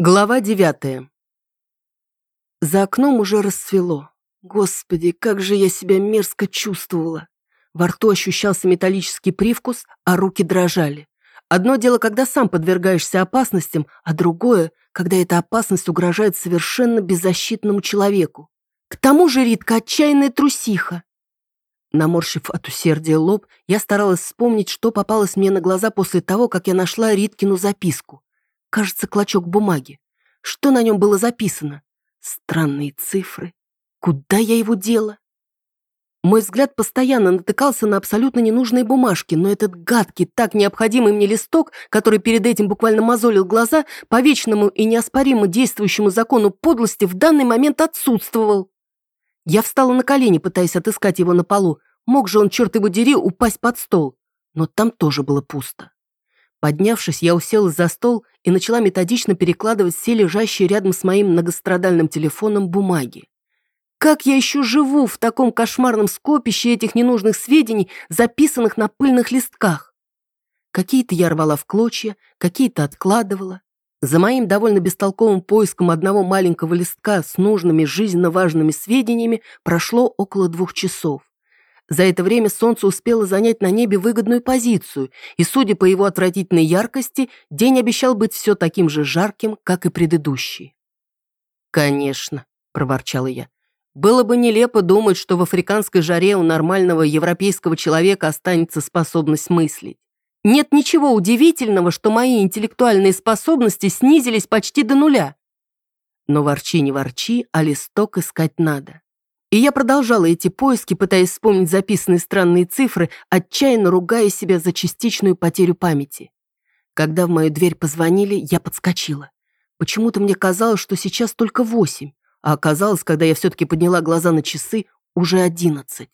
Глава девятая. За окном уже расцвело. Господи, как же я себя мерзко чувствовала. Во рту ощущался металлический привкус, а руки дрожали. Одно дело, когда сам подвергаешься опасностям, а другое, когда эта опасность угрожает совершенно беззащитному человеку. К тому же Ритка отчаянная трусиха. Наморщив от усердия лоб, я старалась вспомнить, что попалось мне на глаза после того, как я нашла Риткину записку. Кажется, клочок бумаги. Что на нем было записано? Странные цифры. Куда я его дела? Мой взгляд постоянно натыкался на абсолютно ненужные бумажки, но этот гадкий, так необходимый мне листок, который перед этим буквально мозолил глаза, по вечному и неоспоримо действующему закону подлости в данный момент отсутствовал. Я встала на колени, пытаясь отыскать его на полу. Мог же он, черт его дери, упасть под стол. Но там тоже было пусто. Поднявшись, я уселась за стол и начала методично перекладывать все лежащие рядом с моим многострадальным телефоном бумаги. Как я еще живу в таком кошмарном скопище этих ненужных сведений, записанных на пыльных листках? Какие-то я рвала в клочья, какие-то откладывала. За моим довольно бестолковым поиском одного маленького листка с нужными жизненно важными сведениями прошло около двух часов. За это время солнце успело занять на небе выгодную позицию, и, судя по его отвратительной яркости, день обещал быть все таким же жарким, как и предыдущий. «Конечно», — проворчала я. «Было бы нелепо думать, что в африканской жаре у нормального европейского человека останется способность мыслить. Нет ничего удивительного, что мои интеллектуальные способности снизились почти до нуля. Но ворчи не ворчи, а листок искать надо. И я продолжала эти поиски, пытаясь вспомнить записанные странные цифры, отчаянно ругая себя за частичную потерю памяти. Когда в мою дверь позвонили, я подскочила. Почему-то мне казалось, что сейчас только восемь, а оказалось, когда я все-таки подняла глаза на часы, уже одиннадцать.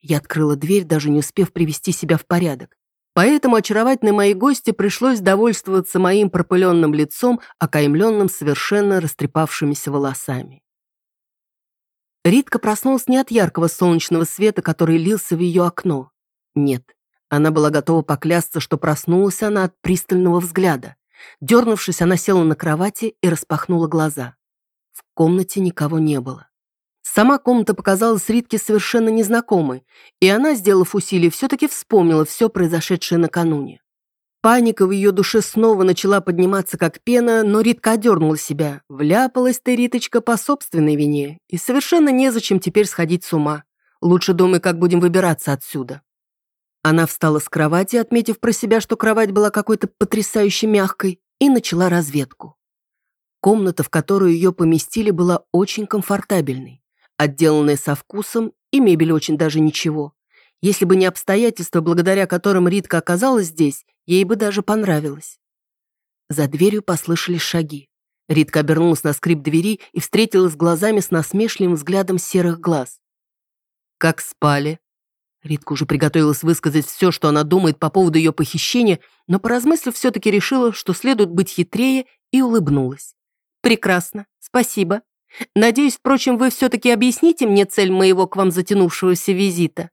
Я открыла дверь, даже не успев привести себя в порядок. Поэтому очаровательной моей гости пришлось довольствоваться моим пропыленным лицом, окаймленным совершенно растрепавшимися волосами. Ритка проснулась не от яркого солнечного света, который лился в ее окно. Нет, она была готова поклясться, что проснулась она от пристального взгляда. Дернувшись, она села на кровати и распахнула глаза. В комнате никого не было. Сама комната показалась Ритке совершенно незнакомой, и она, сделав усилие, все-таки вспомнила все произошедшее накануне. Паника в ее душе снова начала подниматься как пена, но Ритка одернула себя. Вляпалась ты, Риточка, по собственной вине. И совершенно незачем теперь сходить с ума. Лучше думай, как будем выбираться отсюда. Она встала с кровати, отметив про себя, что кровать была какой-то потрясающе мягкой, и начала разведку. Комната, в которую ее поместили, была очень комфортабельной, отделанная со вкусом, и мебель очень даже ничего. Если бы не обстоятельства, благодаря которым Ритка оказалась здесь, ей бы даже понравилось. За дверью послышались шаги. Ритка обернулась на скрип двери и встретилась глазами с насмешливым взглядом серых глаз. «Как спали?» Ритка уже приготовилась высказать все, что она думает по поводу ее похищения, но, поразмыслив, все-таки решила, что следует быть хитрее, и улыбнулась. «Прекрасно, спасибо. Надеюсь, впрочем, вы все-таки объясните мне цель моего к вам затянувшегося визита».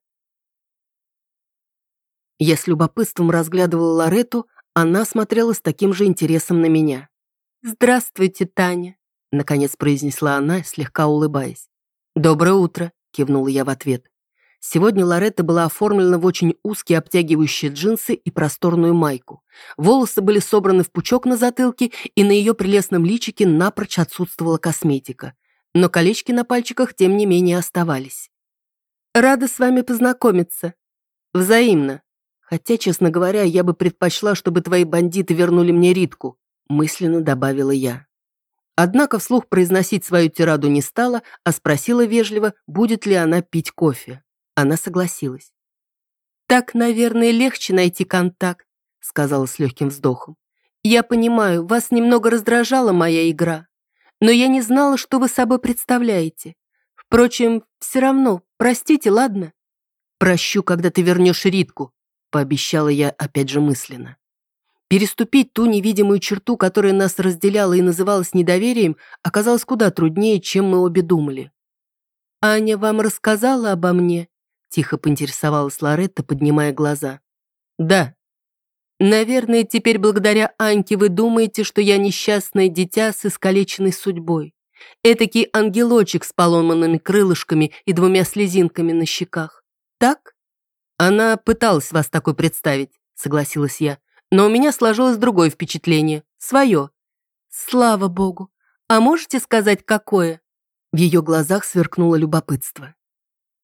Я с любопытством разглядывала Лорету, она смотрела с таким же интересом на меня. «Здравствуйте, Таня», — наконец произнесла она, слегка улыбаясь. «Доброе утро», — кивнула я в ответ. Сегодня Лоретта была оформлена в очень узкие обтягивающие джинсы и просторную майку. Волосы были собраны в пучок на затылке, и на ее прелестном личике напрочь отсутствовала косметика. Но колечки на пальчиках, тем не менее, оставались. «Рада с вами познакомиться». «Взаимно», Хотя, честно говоря, я бы предпочла, чтобы твои бандиты вернули мне Ритку», мысленно добавила я. Однако вслух произносить свою тираду не стала, а спросила вежливо, будет ли она пить кофе. Она согласилась. «Так, наверное, легче найти контакт», сказала с легким вздохом. «Я понимаю, вас немного раздражала моя игра, но я не знала, что вы собой представляете. Впрочем, все равно, простите, ладно?» «Прощу, когда ты вернешь Ритку», пообещала я опять же мысленно. Переступить ту невидимую черту, которая нас разделяла и называлась недоверием, оказалось куда труднее, чем мы обе думали. «Аня вам рассказала обо мне?» – тихо поинтересовалась Лоретта, поднимая глаза. «Да». Наверное, теперь благодаря Аньке вы думаете, что я несчастное дитя с искалеченной судьбой. Этакий ангелочек с поломанными крылышками и двумя слезинками на щеках. Так? Она пыталась вас такой представить, согласилась я. Но у меня сложилось другое впечатление. Свое. Слава богу. А можете сказать, какое? В ее глазах сверкнуло любопытство.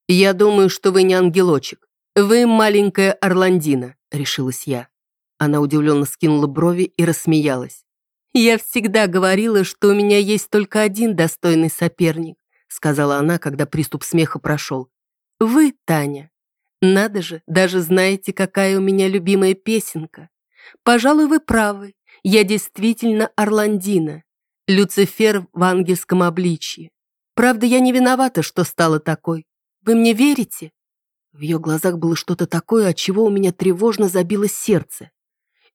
«Я думаю, что вы не ангелочек. Вы маленькая Орландина», — решилась я. Она удивленно скинула брови и рассмеялась. «Я всегда говорила, что у меня есть только один достойный соперник», сказала она, когда приступ смеха прошел. «Вы, Таня. Надо же, даже знаете, какая у меня любимая песенка. Пожалуй, вы правы. Я действительно Орландина. Люцифер в ангельском обличье. Правда, я не виновата, что стала такой. Вы мне верите?» В ее глазах было что-то такое, от чего у меня тревожно забилось сердце.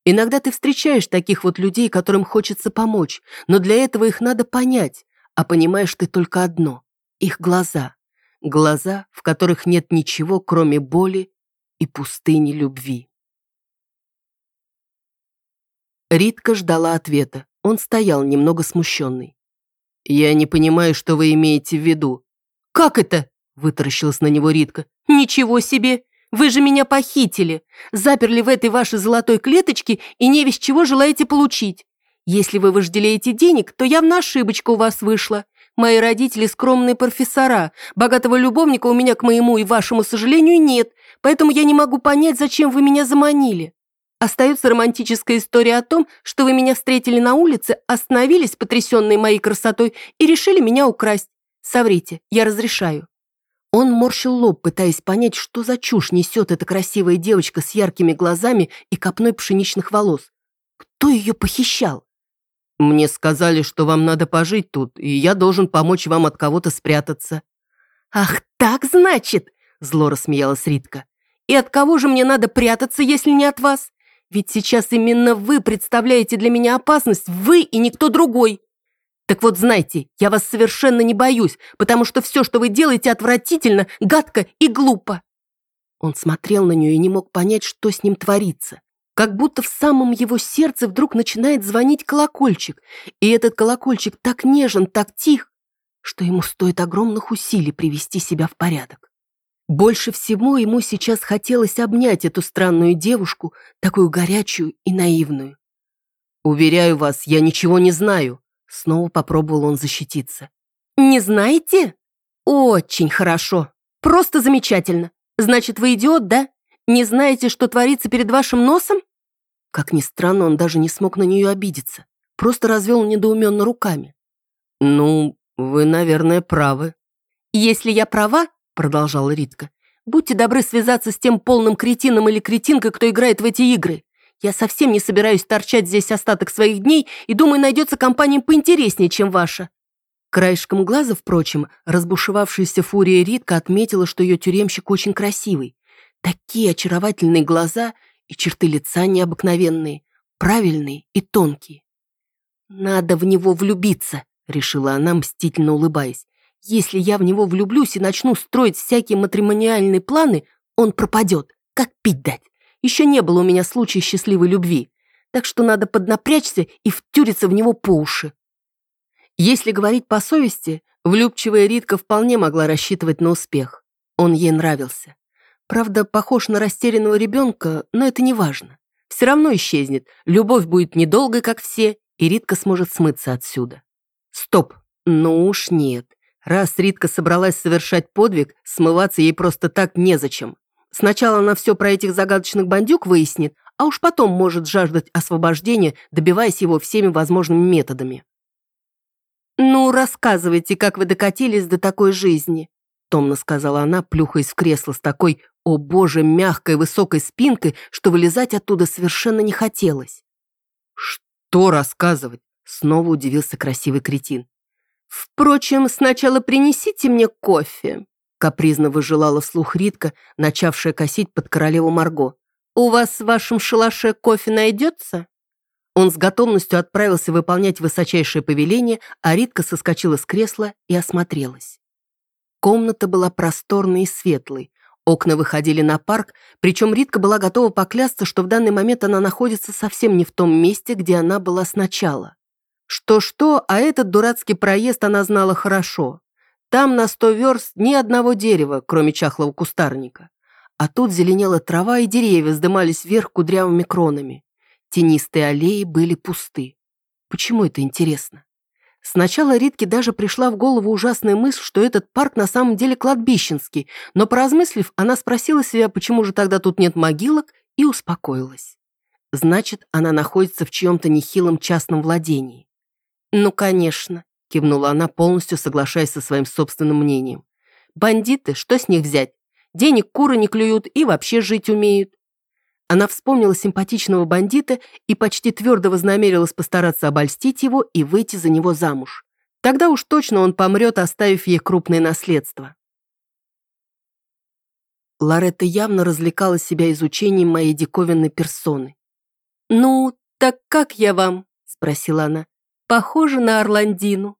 Иногда ты встречаешь таких вот людей, которым хочется помочь, но для этого их надо понять, а понимаешь ты только одно — их глаза. Глаза, в которых нет ничего, кроме боли и пустыни любви. Ритка ждала ответа. Он стоял немного смущенный. «Я не понимаю, что вы имеете в виду». «Как это?» – вытаращилась на него Ритка. «Ничего себе! Вы же меня похитили, заперли в этой вашей золотой клеточке и не весь чего желаете получить. Если вы вожделеете денег, то явно ошибочка у вас вышла. Мои родители скромные профессора. Богатого любовника у меня, к моему и вашему сожалению, нет, поэтому я не могу понять, зачем вы меня заманили. Остается романтическая история о том, что вы меня встретили на улице, остановились, потрясенные моей красотой, и решили меня украсть. Соврите, я разрешаю. Он морщил лоб, пытаясь понять, что за чушь несет эта красивая девочка с яркими глазами и копной пшеничных волос. Кто ее похищал? «Мне сказали, что вам надо пожить тут, и я должен помочь вам от кого-то спрятаться». «Ах, так значит!» – зло рассмеялась Ритка. «И от кого же мне надо прятаться, если не от вас? Ведь сейчас именно вы представляете для меня опасность, вы и никто другой. Так вот, знайте, я вас совершенно не боюсь, потому что все, что вы делаете, отвратительно, гадко и глупо». Он смотрел на нее и не мог понять, что с ним творится. Как будто в самом его сердце вдруг начинает звонить колокольчик, и этот колокольчик так нежен, так тих, что ему стоит огромных усилий привести себя в порядок. Больше всего ему сейчас хотелось обнять эту странную девушку, такую горячую и наивную. «Уверяю вас, я ничего не знаю», Снова попробовал он защититься. «Не знаете? Очень хорошо. Просто замечательно. Значит, вы идиот, да? Не знаете, что творится перед вашим носом?» Как ни странно, он даже не смог на нее обидеться. Просто развел недоуменно руками. «Ну, вы, наверное, правы». «Если я права, — продолжала Ритка, — будьте добры связаться с тем полным кретином или кретинкой, кто играет в эти игры. Я совсем не собираюсь торчать здесь остаток своих дней и думаю, найдется компания поинтереснее, чем ваша». Краешком глаза, впрочем, разбушевавшаяся фурия Ритка отметила, что ее тюремщик очень красивый. Такие очаровательные глаза и черты лица необыкновенные, правильные и тонкие. «Надо в него влюбиться», — решила она, мстительно улыбаясь. «Если я в него влюблюсь и начну строить всякие матримониальные планы, он пропадет, как пить дать». Еще не было у меня случая счастливой любви, так что надо поднапрячься и втюриться в него по уши. Если говорить по совести, влюбчивая Ритка вполне могла рассчитывать на успех. Он ей нравился. Правда, похож на растерянного ребенка, но это не важно. Все равно исчезнет, любовь будет недолгой, как все, и Ритка сможет смыться отсюда. Стоп, ну уж нет. Раз Ритка собралась совершать подвиг, смываться ей просто так незачем. Сначала она все про этих загадочных бандюк выяснит, а уж потом может жаждать освобождения, добиваясь его всеми возможными методами. «Ну, рассказывайте, как вы докатились до такой жизни», томно сказала она, плюхаясь в кресло с такой, о боже, мягкой высокой спинкой, что вылезать оттуда совершенно не хотелось. «Что рассказывать?» Снова удивился красивый кретин. «Впрочем, сначала принесите мне кофе», Капризно выжелала вслух Ритка, начавшая косить под королеву Марго. «У вас в вашем шалаше кофе найдется?» Он с готовностью отправился выполнять высочайшее повеление, а Ритка соскочила с кресла и осмотрелась. Комната была просторной и светлой. Окна выходили на парк, причем Ритка была готова поклясться, что в данный момент она находится совсем не в том месте, где она была сначала. Что-что, а этот дурацкий проезд она знала хорошо. Там на сто верст ни одного дерева, кроме чахлого кустарника. А тут зеленела трава, и деревья вздымались вверх кудрявыми кронами. Тенистые аллеи были пусты. Почему это интересно? Сначала Ритке даже пришла в голову ужасная мысль, что этот парк на самом деле кладбищенский, но поразмыслив, она спросила себя, почему же тогда тут нет могилок, и успокоилась. Значит, она находится в чьем-то нехилом частном владении. «Ну, конечно», — кивнула она, полностью соглашаясь со своим собственным мнением. «Бандиты, что с них взять? Денег куры не клюют и вообще жить умеют. Она вспомнила симпатичного бандита и почти твердо вознамерилась постараться обольстить его и выйти за него замуж. Тогда уж точно он помрет, оставив ей крупное наследство. Лоретта явно развлекала себя изучением моей диковинной персоны. «Ну, так как я вам?» – спросила она. «Похоже на Орландину».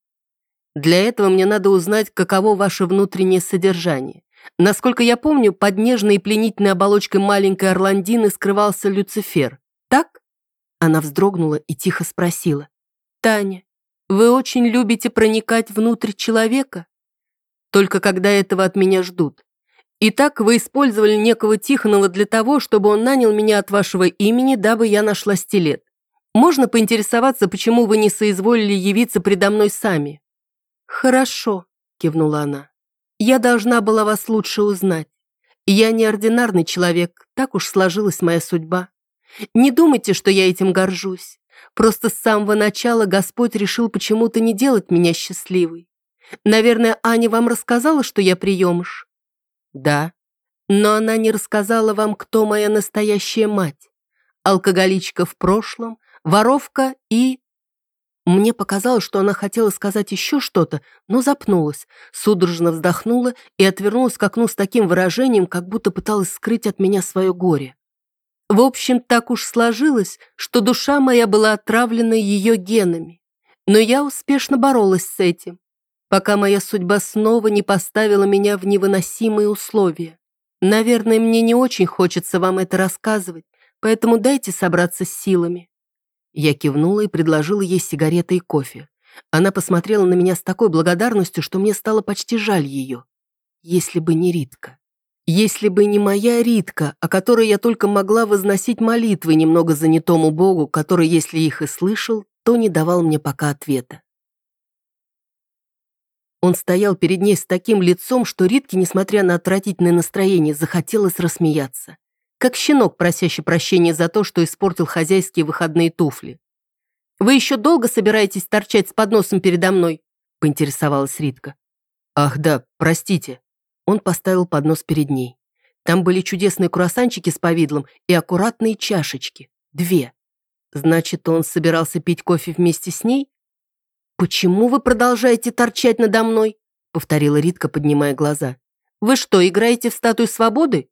«Для этого мне надо узнать, каково ваше внутреннее содержание. Насколько я помню, под нежной и пленительной оболочкой маленькой Орландины скрывался Люцифер. Так? Она вздрогнула и тихо спросила. «Таня, вы очень любите проникать внутрь человека? Только когда этого от меня ждут. Итак, вы использовали некого Тихонова для того, чтобы он нанял меня от вашего имени, дабы я нашла стилет. Можно поинтересоваться, почему вы не соизволили явиться предо мной сами?» «Хорошо», — кивнула она. Я должна была вас лучше узнать. Я неординарный человек, так уж сложилась моя судьба. Не думайте, что я этим горжусь. Просто с самого начала Господь решил почему-то не делать меня счастливой. Наверное, Аня вам рассказала, что я приемыш? Да. Но она не рассказала вам, кто моя настоящая мать. Алкоголичка в прошлом, воровка и... Мне показалось, что она хотела сказать еще что-то, но запнулась, судорожно вздохнула и отвернулась к окну с таким выражением, как будто пыталась скрыть от меня свое горе. В общем, так уж сложилось, что душа моя была отравлена ее генами. Но я успешно боролась с этим, пока моя судьба снова не поставила меня в невыносимые условия. Наверное, мне не очень хочется вам это рассказывать, поэтому дайте собраться с силами. Я кивнула и предложила ей сигареты и кофе. Она посмотрела на меня с такой благодарностью, что мне стало почти жаль ее. Если бы не Ритка. Если бы не моя Ритка, о которой я только могла возносить молитвы немного занятому Богу, который, если их и слышал, то не давал мне пока ответа. Он стоял перед ней с таким лицом, что Ритке, несмотря на отвратительное настроение, захотелось рассмеяться как щенок, просящий прощения за то, что испортил хозяйские выходные туфли. «Вы еще долго собираетесь торчать с подносом передо мной?» – поинтересовалась Ритка. «Ах да, простите». Он поставил поднос перед ней. Там были чудесные круассанчики с повидлом и аккуратные чашечки. Две. Значит, он собирался пить кофе вместе с ней? «Почему вы продолжаете торчать надо мной?» — повторила Ритка, поднимая глаза. «Вы что, играете в статую свободы?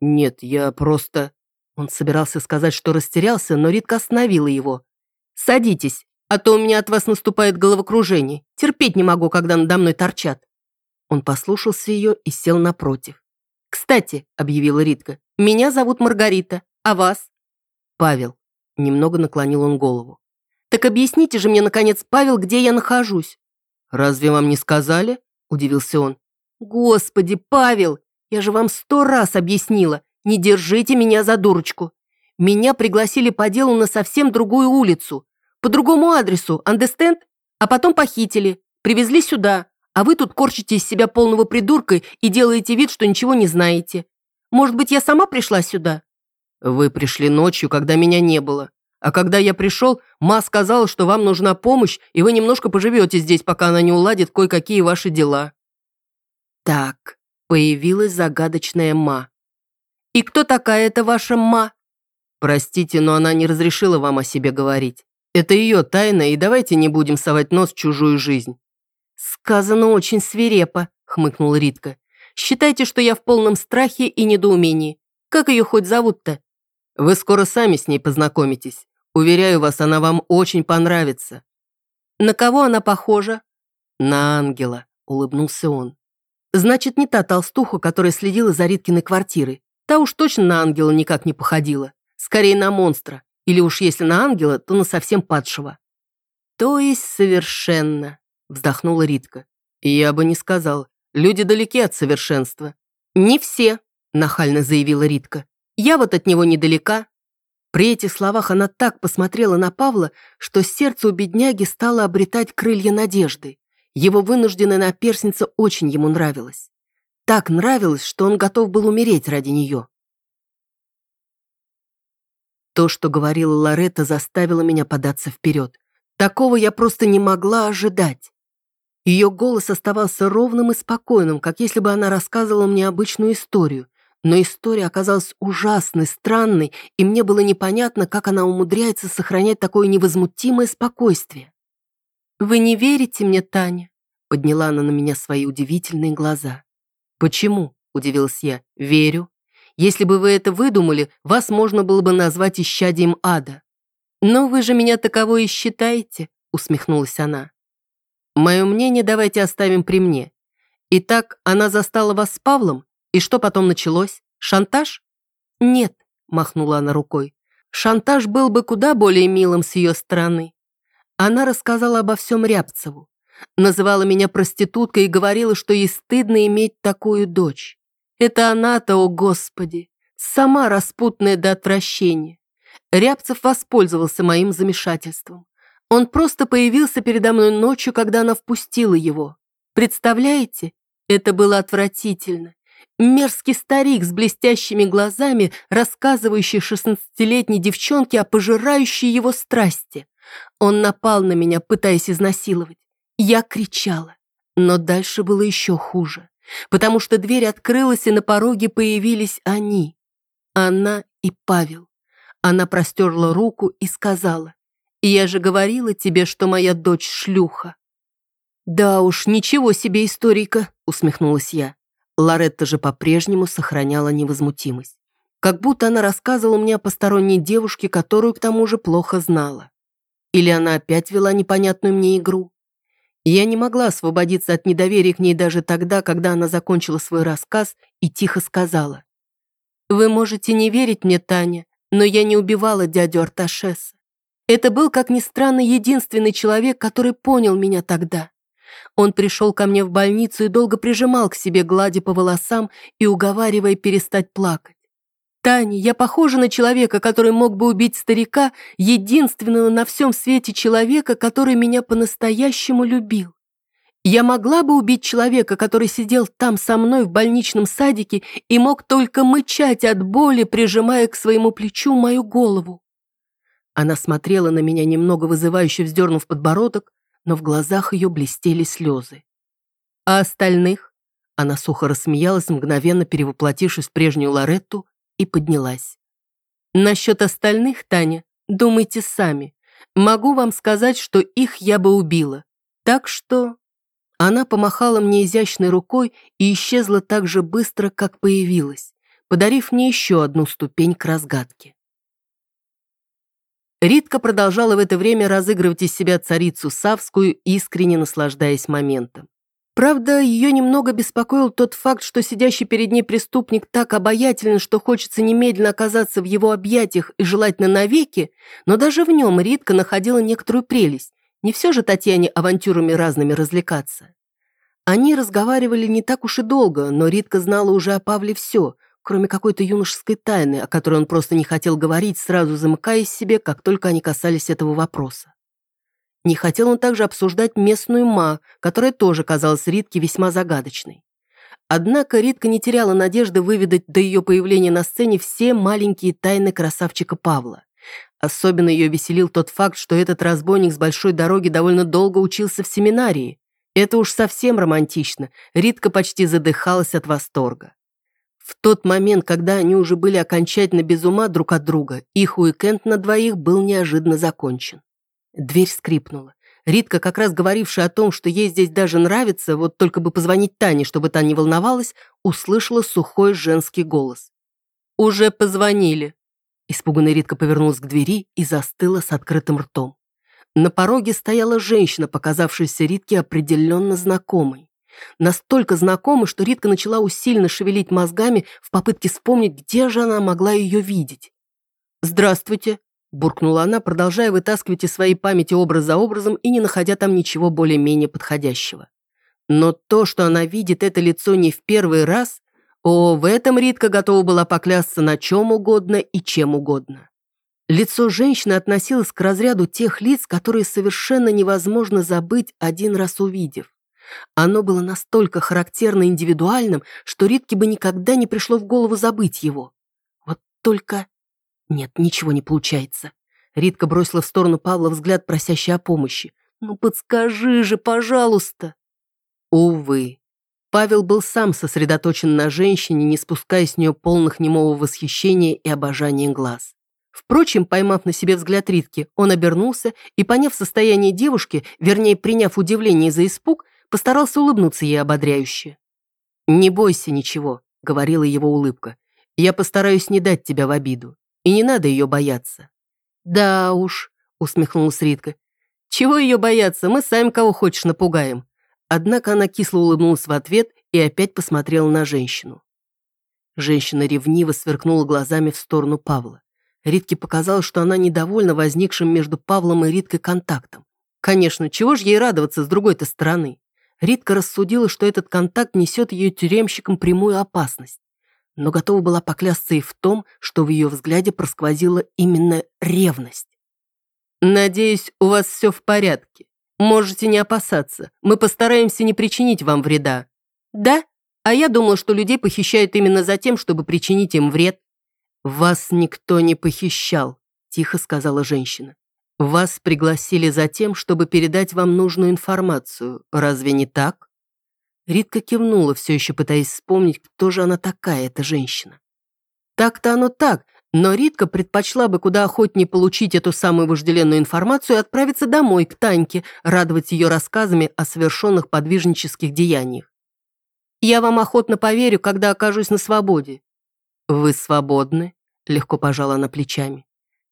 «Нет, я просто...» Он собирался сказать, что растерялся, но Ритка остановила его. «Садитесь, а то у меня от вас наступает головокружение. Терпеть не могу, когда надо мной торчат». Он послушался ее и сел напротив. «Кстати», — объявила Ритка, — «меня зовут Маргарита, а вас?» «Павел». Немного наклонил он голову. «Так объясните же мне, наконец, Павел, где я нахожусь?» «Разве вам не сказали?» – удивился он. «Господи, Павел, я же вам сто раз объяснила, не держите меня за дурочку. Меня пригласили по делу на совсем другую улицу, по другому адресу, understand? А потом похитили, привезли сюда, а вы тут корчите из себя полного придурка и делаете вид, что ничего не знаете. Может быть, я сама пришла сюда?» «Вы пришли ночью, когда меня не было. А когда я пришел, Ма сказала, что вам нужна помощь, и вы немножко поживете здесь, пока она не уладит кое-какие ваши дела». «Так, Появилась загадочная Ма. «И кто такая эта ваша Ма?» «Простите, но она не разрешила вам о себе говорить. Это ее тайна, и давайте не будем совать нос в чужую жизнь». «Сказано очень свирепо», — хмыкнула Ритка. «Считайте, что я в полном страхе и недоумении. Как ее хоть зовут-то?» «Вы скоро сами с ней познакомитесь. Уверяю вас, она вам очень понравится». «На кого она похожа?» «На ангела», — улыбнулся он. Значит, не та толстуха, которая следила за Риткиной квартирой. Та уж точно на ангела никак не походила. Скорее на монстра. Или уж если на ангела, то на совсем падшего. То есть совершенно, вздохнула Ритка. Я бы не сказал. Люди далеки от совершенства. Не все, нахально заявила Ритка. Я вот от него недалека. При этих словах она так посмотрела на Павла, что сердце у бедняги стало обретать крылья надежды. Его вынужденная наперсница очень ему нравилась. Так нравилось, что он готов был умереть ради нее. То, что говорила Лоретта, заставило меня податься вперед. Такого я просто не могла ожидать. Ее голос оставался ровным и спокойным, как если бы она рассказывала мне обычную историю. Но история оказалась ужасной, странной, и мне было непонятно, как она умудряется сохранять такое невозмутимое спокойствие. «Вы не верите мне, Таня?» Подняла она на меня свои удивительные глаза. «Почему?» – удивилась я. «Верю. Если бы вы это выдумали, вас можно было бы назвать исчадием ада». «Но вы же меня таковой и считаете», — усмехнулась она. «Мое мнение давайте оставим при мне. Итак, она застала вас с Павлом, и что потом началось? Шантаж?» «Нет», — махнула она рукой. «Шантаж был бы куда более милым с ее стороны. Она рассказала обо всем Рябцеву, называла меня проституткой и говорила, что ей стыдно иметь такую дочь. Это она-то, о господи, сама распутная до отвращения. Рябцев воспользовался моим замешательством. Он просто появился передо мной ночью, когда она впустила его. Представляете? Это было отвратительно. Мерзкий старик с блестящими глазами, рассказывающий шестнадцатилетней девчонке о пожирающей его страсти. Он напал на меня, пытаясь изнасиловать. Я кричала. Но дальше было еще хуже потому что дверь открылась, и на пороге появились они. Она и Павел. Она простерла руку и сказала, «Я же говорила тебе, что моя дочь шлюха». «Да уж, ничего себе историка», — усмехнулась я. Лоретта же по-прежнему сохраняла невозмутимость. Как будто она рассказывала мне о посторонней девушке, которую к тому же плохо знала. Или она опять вела непонятную мне игру. Я не могла освободиться от недоверия к ней даже тогда, когда она закончила свой рассказ и тихо сказала. «Вы можете не верить мне, Таня, но я не убивала дядю Арташеса. Это был, как ни странно, единственный человек, который понял меня тогда. Он пришел ко мне в больницу и долго прижимал к себе, гладя по волосам и уговаривая перестать плакать. Таня, я похожа на человека, который мог бы убить старика, единственного на всем свете человека, который меня по-настоящему любил. Я могла бы убить человека, который сидел там со мной в больничном садике и мог только мычать от боли, прижимая к своему плечу мою голову. Она смотрела на меня, немного вызывающе вздернув подбородок, но в глазах ее блестели слезы. А остальных? Она сухо рассмеялась, мгновенно перевоплотившись в прежнюю Лоретту, и поднялась. Насчет остальных, Таня, думайте сами. Могу вам сказать, что их я бы убила. Так что...» Она помахала мне изящной рукой и исчезла так же быстро, как появилась, подарив мне еще одну ступень к разгадке. Ритка продолжала в это время разыгрывать из себя царицу Савскую, искренне наслаждаясь моментом. Правда, ее немного беспокоил тот факт, что сидящий перед ней преступник так обаятелен, что хочется немедленно оказаться в его объятиях и желательно навеки, но даже в нем Ритка находила некоторую прелесть. Не все же Татьяне авантюрами разными развлекаться. Они разговаривали не так уж и долго, но Ритка знала уже о Павле все, кроме какой-то юношеской тайны, о которой он просто не хотел говорить, сразу замыкаясь себе, как только они касались этого вопроса. Не хотел он также обсуждать местную ма, которая тоже казалась Ритке весьма загадочной. Однако Ритка не теряла надежды выведать до ее появления на сцене все маленькие тайны красавчика Павла. Особенно ее веселил тот факт, что этот разбойник с большой дороги довольно долго учился в семинарии. Это уж совсем романтично. Ритка почти задыхалась от восторга. В тот момент, когда они уже были окончательно без ума друг от друга, их уикенд на двоих был неожиданно закончен. Дверь скрипнула. Ритка, как раз говорившая о том, что ей здесь даже нравится, вот только бы позвонить Тане, чтобы та не волновалась, услышала сухой женский голос. «Уже позвонили». Испуганная Ритка повернулась к двери и застыла с открытым ртом. На пороге стояла женщина, показавшаяся Ритке определенно знакомой. Настолько знакомы, что Ритка начала усиленно шевелить мозгами в попытке вспомнить, где же она могла ее видеть. «Здравствуйте», – буркнула она, продолжая вытаскивать из своей памяти образ за образом и не находя там ничего более-менее подходящего. Но то, что она видит это лицо не в первый раз, о, в этом Ритка готова была поклясться на чем угодно и чем угодно. Лицо женщины относилось к разряду тех лиц, которые совершенно невозможно забыть, один раз увидев. Оно было настолько характерно индивидуальным, что Ритке бы никогда не пришло в голову забыть его. Вот только... Нет, ничего не получается. Ритка бросила в сторону Павла взгляд, просящий о помощи. «Ну подскажи же, пожалуйста!» Увы. Павел был сам сосредоточен на женщине, не спуская с нее полных немого восхищения и обожания глаз. Впрочем, поймав на себе взгляд Ритки, он обернулся и, поняв состояние девушки, вернее, приняв удивление за испуг, постарался улыбнуться ей ободряюще. «Не бойся ничего», — говорила его улыбка. «Я постараюсь не дать тебя в обиду. И не надо ее бояться». «Да уж», — усмехнулась Ритка. «Чего ее бояться? Мы сами кого хочешь напугаем». Однако она кисло улыбнулась в ответ и опять посмотрела на женщину. Женщина ревниво сверкнула глазами в сторону Павла. Ритке показалось, что она недовольна возникшим между Павлом и Риткой контактом. Конечно, чего же ей радоваться с другой-то стороны? Ритка рассудила, что этот контакт несет ее тюремщикам прямую опасность, но готова была поклясться и в том, что в ее взгляде просквозила именно ревность. «Надеюсь, у вас все в порядке. Можете не опасаться. Мы постараемся не причинить вам вреда». «Да? А я думала, что людей похищают именно за тем, чтобы причинить им вред. «Вас никто не похищал», – тихо сказала женщина. «Вас пригласили за тем, чтобы передать вам нужную информацию. Разве не так?» Ритка кивнула, все еще пытаясь вспомнить, кто же она такая, эта женщина. Так-то оно так, но Ритка предпочла бы куда охотнее получить эту самую вожделенную информацию и отправиться домой, к Таньке, радовать ее рассказами о совершенных подвижнических деяниях. «Я вам охотно поверю, когда окажусь на свободе». «Вы свободны?» Легко пожала она плечами.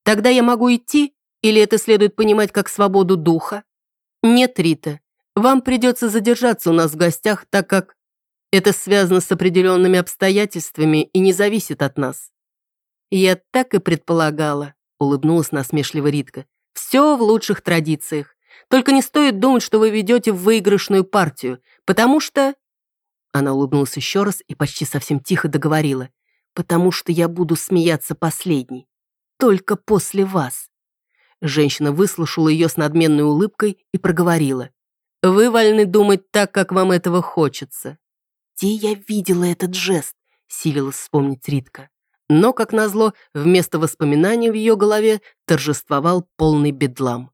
Тогда я могу идти? Или это следует понимать как свободу духа? Нет, Рита, вам придется задержаться у нас в гостях, так как это связано с определенными обстоятельствами и не зависит от нас. Я так и предполагала, улыбнулась насмешливо Ритка. Все в лучших традициях. Только не стоит думать, что вы ведете в выигрышную партию, потому что...» Она улыбнулась еще раз и почти совсем тихо договорила потому что я буду смеяться последней. Только после вас». Женщина выслушала ее с надменной улыбкой и проговорила. «Вы вольны думать так, как вам этого хочется». «Где я видела этот жест?» — силилась вспомнить Ритка. Но, как назло, вместо воспоминаний в ее голове торжествовал полный бедлам.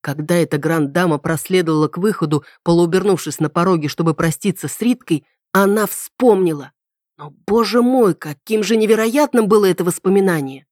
Когда эта гранд-дама проследовала к выходу, полуобернувшись на пороге, чтобы проститься с Риткой, она вспомнила. Но, боже мой, каким же невероятным было это воспоминание!